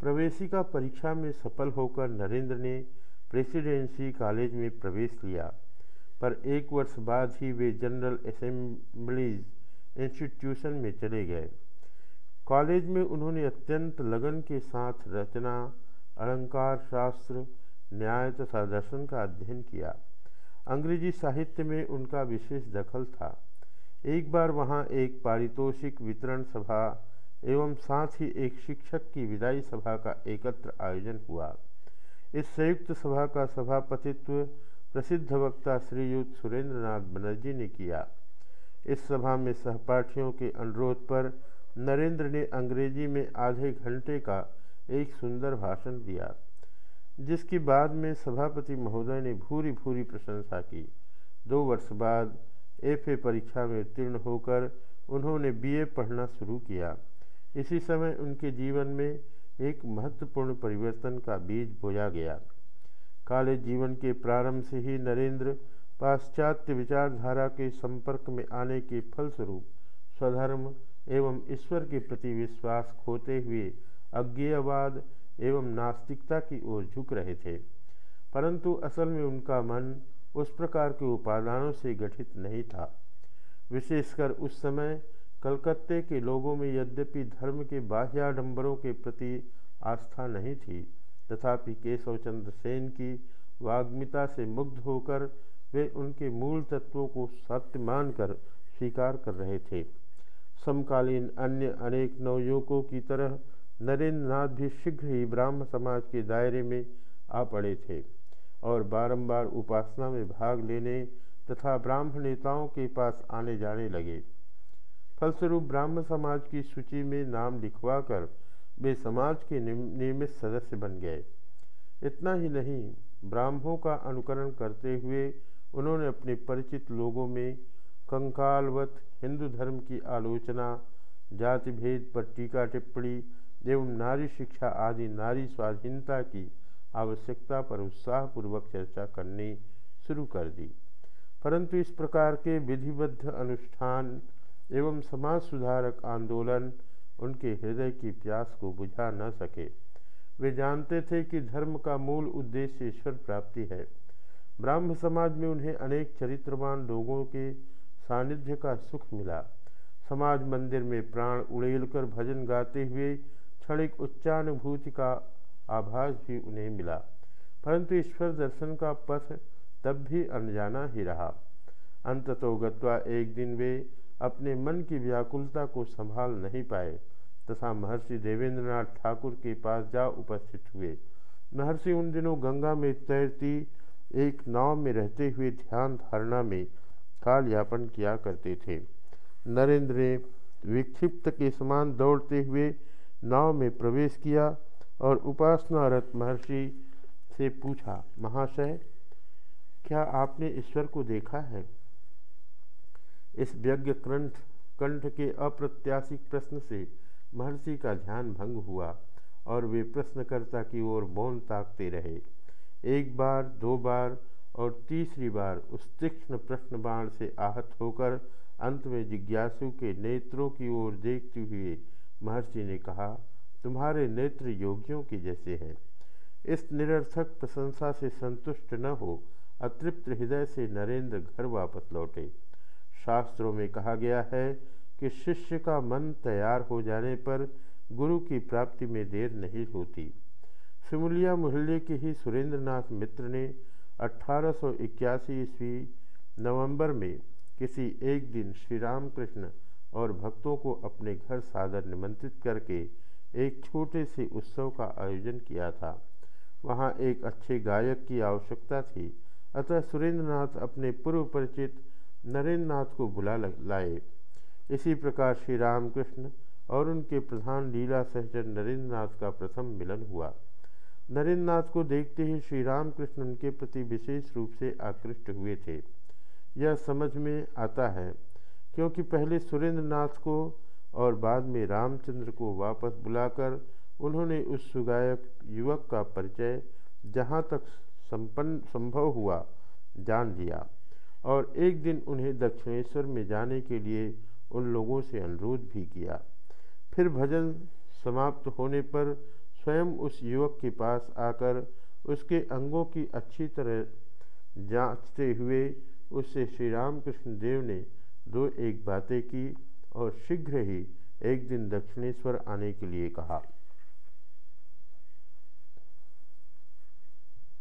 प्रवेशिका परीक्षा में सफल होकर नरेंद्र ने प्रेसिडेंसी कॉलेज में प्रवेश लिया। पर एक वर्ष बाद ही वे जनरल असेंबलीज इंस्टीट्यूशन में चले गए। कॉलेज में उन्होंने अत्यंत लगन के साथ रचना, अलंकार शास्त्र, न्याय तथा दर्शन का अध्ययन किया। अंग्रेज़ी साहित्य में उनका विशेष दखल था। एक बार वहाँ एक पारितोषिक वितरण सभा एवं साथ ही एक शिक्षक की विदाई सभा का एकत्र आयोजन हुआ। इस संयुक्त सभा का सभापतित्व प्रसिद्ध वक्ता श्रीयुक्त सुरेंद्र नाथ बनर्जी ने किया। इस सभा में सहपाठियों के अनुरोध पर नरेंद्र ने अंग्रेज़ी में आधे घंटे का एक सुंदर भाषण दिया, जिसकी बाद में सभापति महोदय ने भूरी भूरी प्रशंसा की। दो वर्ष बाद एफए परीक्षा में उत्तीर्ण होकर उन्होंने बीए पढ़ना शुरू किया। इसी समय उनके जीवन में एक महत्वपूर्ण परिवर्तन का बीज बोया गया। कॉलेज जीवन के प्रारंभ से ही नरेंद्र पाश्चात्य विचारधारा के संपर्क में आने के फलस्वरूप स्वधर्म एवं ईश्वर के प्रति विश्वास खोते हुए अज्ञेयवाद एवं नास्तिकता की ओर झुक रहे थे, परंतु असल में उनका मन उस प्रकार के उपादानों से गठित नहीं था। विशेषकर उस समय कलकत्ते के लोगों में यद्यपि धर्म के बाह्याडंबरों के प्रति आस्था नहीं थी, तथापि केशव चंद्र सेन की वाग्मिता से मुग्ध होकर वे उनके मूल तत्वों को सत्य मानकर स्वीकार कर रहे थे। समकालीन अन्य अनेक नवयुवकों की तरह नरेंद्र नाथ भी शीघ्र ही ब्राह्म समाज के दायरे में आ पड़े थे और बारंबार उपासना में भाग लेने तथा ब्राह्मण नेताओं के पास आने जाने लगे। फलस्वरूप ब्राह्म समाज की सूची में नाम लिखवाकर वे समाज के नियमित सदस्य बन गए। इतना ही नहीं ब्राह्मों का अनुकरण करते हुए उन्होंने अपने परिचित लोगों में कंकालवत हिंदू धर्म की आलोचना जाति भेद पर टीका टिप्पणी एवं नारी शिक्षा आदि नारी स्वाधीनता की आवश्यकता पर उत्साहपूर्वक चर्चा करनी शुरू कर दी। परंतु इस प्रकार के विधिबद्ध अनुष्ठान एवं समाज सुधारक आंदोलन उनके हृदय की प्यास को बुझा न सके। वे जानते थे कि धर्म का मूल उद्देश्य ईश्वर प्राप्ति है। ब्राह्म समाज में उन्हें अनेक चरित्रवान लोगों के सानिध्य का सुख मिला। समाज मंदिर में प्राण उड़ेलकर भजन गाते हुए क्षणिक उच्चानुभूति का आभास भी उन्हें मिला। परंतु ईश्वर दर्शन का पथ तब भी अनजाना ही रहा। अंततो गत्वा एक दिन वे अपने मन की व्याकुलता को संभाल नहीं पाए, तथा महर्षि देवेंद्रनाथ ठाकुर के पास जा उपस्थित हुए। महर्षि उन दिनों गंगा में तैरती, एक नाव में रहते हुए ध्यान धारणा में काल यापन किया करते थे। नरेंद्र ने विक्षिप्त के समान दौड़ते हुए नाव में प्रवेश किया और उपासनारत महर्षि से पूछा, महाशय, क्या आपने ईश्वर को देखा है? इस व्यज्ञ कंठ कंठ के अप्रत्याशित प्रश्न से महर्षि का ध्यान भंग हुआ और वे प्रश्नकर्ता की ओर मौन ताकते रहे। एक बार, दो बार और तीसरी बार उस तीक्ष्ण प्रश्न बाण से आहत होकर अंत में जिज्ञासु के नेत्रों की ओर देखते हुए महर्षि ने कहा, तुम्हारे नेत्र योगियों के जैसे हैं। इस निरर्थक प्रशंसा से संतुष्ट न हो, अतृप्त हृदय से नरेंद्र घर वापस लौटे। शास्त्रों में कहा गया है कि शिष्य का मन तैयार हो जाने पर गुरु की प्राप्ति में देर नहीं होती। सिमुलिया मोहल्ले के ही सुरेंद्रनाथ मित्र ने अठारह सौ इक्यासी ईस्वी नवंबर में किसी एक दिन श्री रामकृष्ण और भक्तों को अपने घर सादर निमंत्रित करके एक छोटे से उत्सव का आयोजन किया था। वहाँ एक अच्छे गायक की आवश्यकता थी। अतः सुरेंद्रनाथ अपने पूर्व परिचित नरेंद्र नाथ को बुला लाए। इसी प्रकार श्री रामकृष्ण और उनके प्रधान लीला सहचर नरेंद्र नाथ का प्रथम मिलन हुआ। नरेंद्र नाथ को देखते ही श्री रामकृष्ण उनके प्रति विशेष रूप से आकृष्ट हुए थे। यह समझ में आता है, क्योंकि पहले सुरेंद्र नाथ को और बाद में रामचंद्र को वापस बुलाकर उन्होंने उस सुगायक युवक का परिचय जहाँ तक संपन्न, संभव हुआ, जान लिया। और एक दिन उन्हें दक्षिणेश्वर में जाने के लिए उन लोगों से अनुरोध भी किया। फिर भजन समाप्त होने पर स्वयं उस युवक के पास आकर उसके अंगों की अच्छी तरह जांचते हुए उससे श्री रामकृष्ण देव ने दो एक बातें की और शीघ्र ही एक दिन दक्षिणेश्वर आने के लिए कहा।